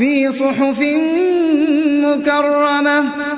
فِي صُحُفٍ مُّكَرَّمَةٍ.